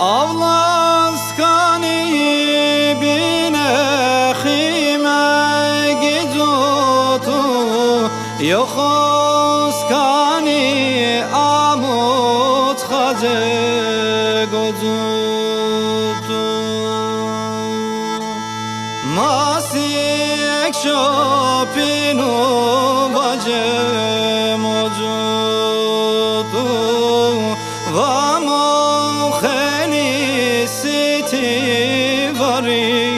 Avlaskani bine khime gidutu Yokoskani amut khaze godutu Masik vari khelare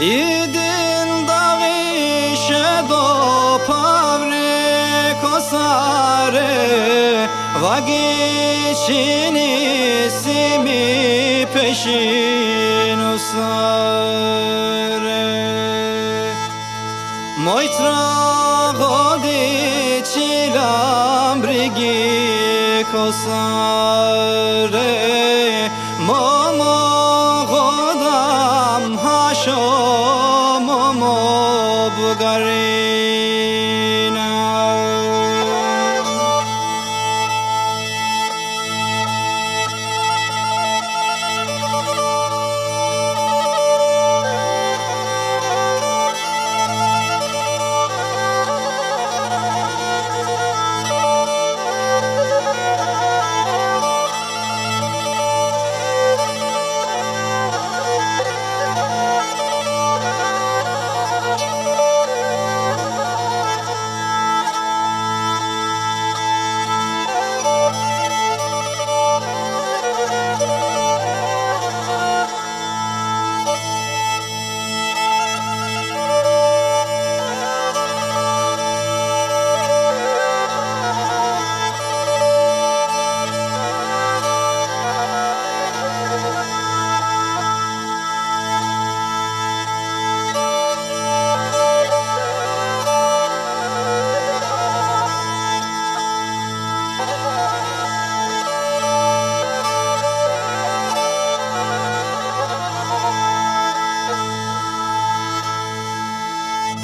İdin dağı do pavre kosare Vagişini simi peşin usare. Moitra godi çilam brigi kosare Momo Bulgari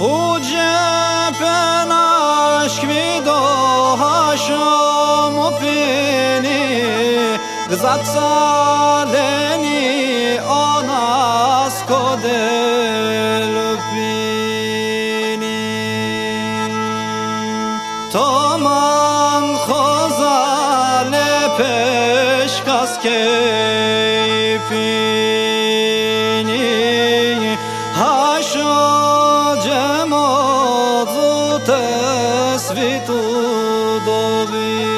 Uđe penaš kvidohaš mu pini Gzacaleni ona skodel pini Toman khozale peşkas keypini te svitu dovi